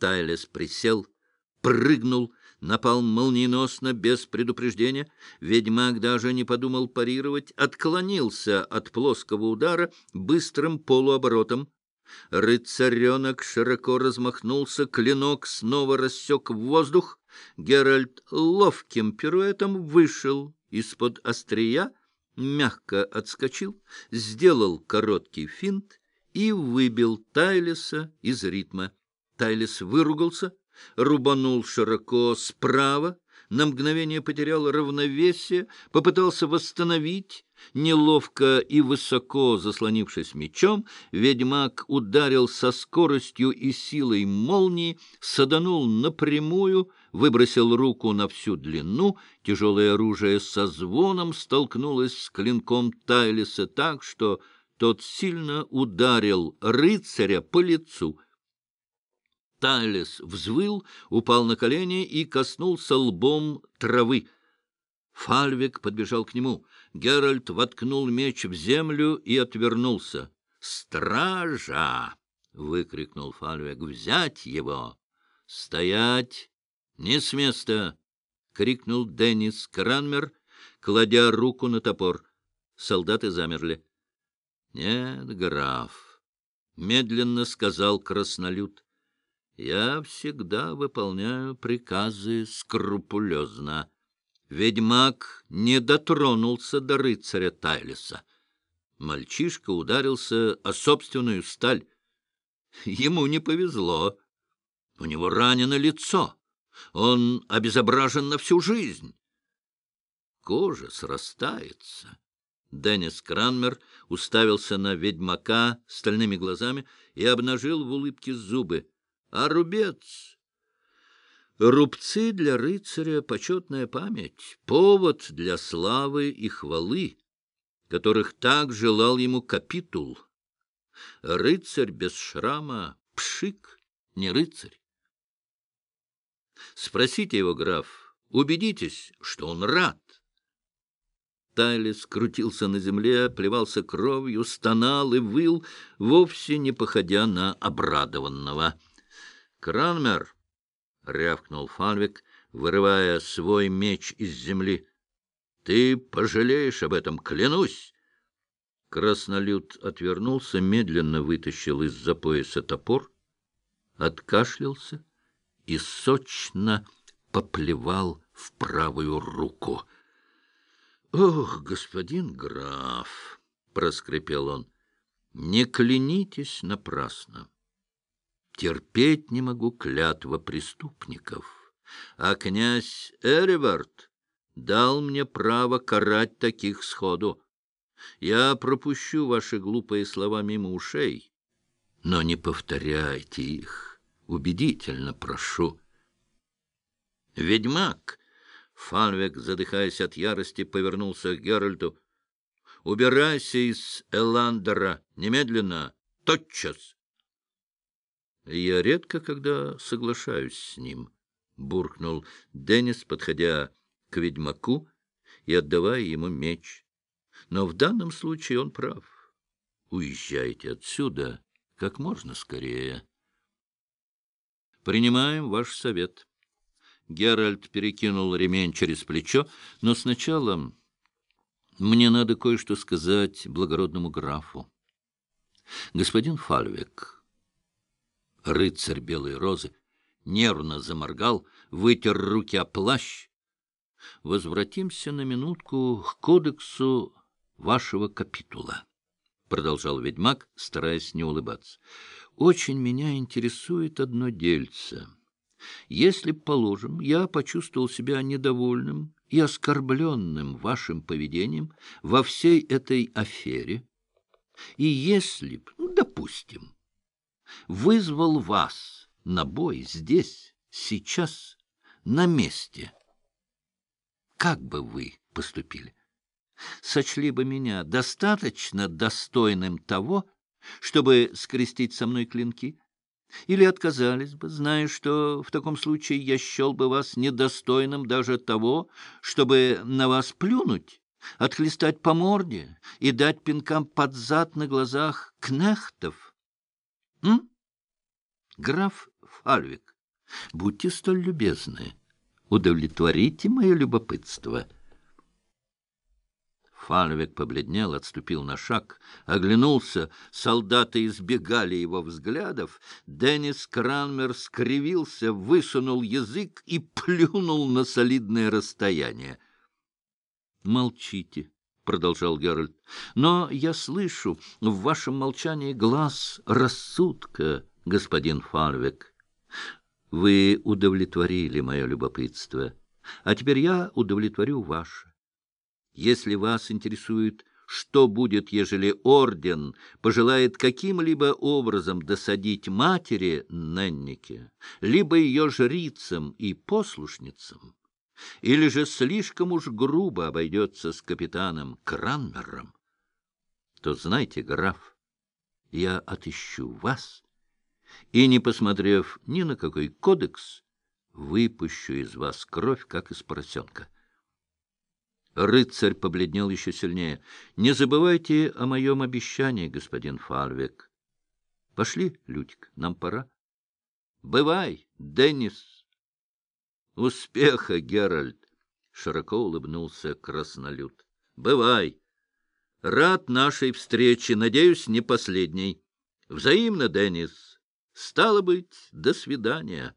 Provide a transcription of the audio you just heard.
Тайлес присел, прыгнул, напал молниеносно, без предупреждения. Ведьмак даже не подумал парировать, отклонился от плоского удара быстрым полуоборотом. Рыцаренок широко размахнулся, клинок снова рассек в воздух. Геральт ловким пируэтом вышел из-под острия, мягко отскочил, сделал короткий финт и выбил Тайлеса из ритма. Тайлес выругался, рубанул широко справа, на мгновение потерял равновесие, попытался восстановить, неловко и высоко заслонившись мечом, ведьмак ударил со скоростью и силой молнии, саданул напрямую, выбросил руку на всю длину, тяжелое оружие со звоном столкнулось с клинком Тайлиса так, что тот сильно ударил рыцаря по лицу — Тайлес взвыл, упал на колени и коснулся лбом травы. Фальвик подбежал к нему. Геральт воткнул меч в землю и отвернулся. «Стража!» — выкрикнул Фальвик. «Взять его!» «Стоять! Не с места!» — крикнул Деннис Кранмер, кладя руку на топор. Солдаты замерли. «Нет, граф!» — медленно сказал краснолюд. Я всегда выполняю приказы скрупулезно. Ведьмак не дотронулся до рыцаря Тайлиса. Мальчишка ударился о собственную сталь. Ему не повезло. У него ранено лицо. Он обезображен на всю жизнь. Кожа срастается. Деннис Кранмер уставился на ведьмака стальными глазами и обнажил в улыбке зубы а рубец... Рубцы для рыцаря — почетная память, повод для славы и хвалы, которых так желал ему капитул. Рыцарь без шрама — пшик, не рыцарь. Спросите его, граф, убедитесь, что он рад. Тайлис крутился на земле, плевался кровью, стонал и выл, вовсе не походя на обрадованного. «Кранмер!» — рявкнул Фанвик, вырывая свой меч из земли. «Ты пожалеешь об этом, клянусь!» Краснолюд отвернулся, медленно вытащил из-за пояса топор, откашлялся и сочно поплевал в правую руку. — Ох, господин граф! — проскрипел он. — Не клянитесь напрасно. Терпеть не могу клятва преступников. А князь Эревард дал мне право карать таких сходу. Я пропущу ваши глупые слова мимо ушей, но не повторяйте их. Убедительно прошу. Ведьмак! Фанвек, задыхаясь от ярости, повернулся к Геральту. «Убирайся из Эландера немедленно, тотчас!» Я редко когда соглашаюсь с ним, — буркнул Деннис, подходя к ведьмаку и отдавая ему меч. Но в данном случае он прав. Уезжайте отсюда как можно скорее. Принимаем ваш совет. Геральт перекинул ремень через плечо, но сначала мне надо кое-что сказать благородному графу. Господин Фальвек, Рыцарь Белой Розы нервно заморгал, вытер руки о плащ. «Возвратимся на минутку к кодексу вашего капитула», — продолжал ведьмак, стараясь не улыбаться. «Очень меня интересует одно дельце. Если, положим, я почувствовал себя недовольным и оскорбленным вашим поведением во всей этой афере, и если, допустим, вызвал вас на бой здесь, сейчас, на месте. Как бы вы поступили? Сочли бы меня достаточно достойным того, чтобы скрестить со мной клинки? Или отказались бы, зная, что в таком случае я счел бы вас недостойным даже того, чтобы на вас плюнуть, отхлестать по морде и дать пинкам под зад на глазах кнехтов? М? Граф Фальвик, будьте столь любезны, удовлетворите мое любопытство». Фальвик побледнел, отступил на шаг, оглянулся, солдаты избегали его взглядов. Деннис Кранмер скривился, высунул язык и плюнул на солидное расстояние. «Молчите», — продолжал Геральт, — «но я слышу в вашем молчании глаз рассудка, господин Фальвик. Вы удовлетворили мое любопытство, а теперь я удовлетворю ваше. Если вас интересует, что будет, ежели орден пожелает каким-либо образом досадить матери Неннике, либо ее жрицам и послушницам, или же слишком уж грубо обойдется с капитаном Кранмером, то знайте, граф, я отыщу вас и, не посмотрев ни на какой кодекс, выпущу из вас кровь, как из поросенка. Рыцарь побледнел еще сильнее. — Не забывайте о моем обещании, господин Фарвек. — Пошли, Лютик, нам пора. — Бывай, Деннис. — Успеха, Геральт! — широко улыбнулся краснолюд. — Бывай! Рад нашей встрече, надеюсь, не последней. Взаимно, Деннис. Стало быть, до свидания.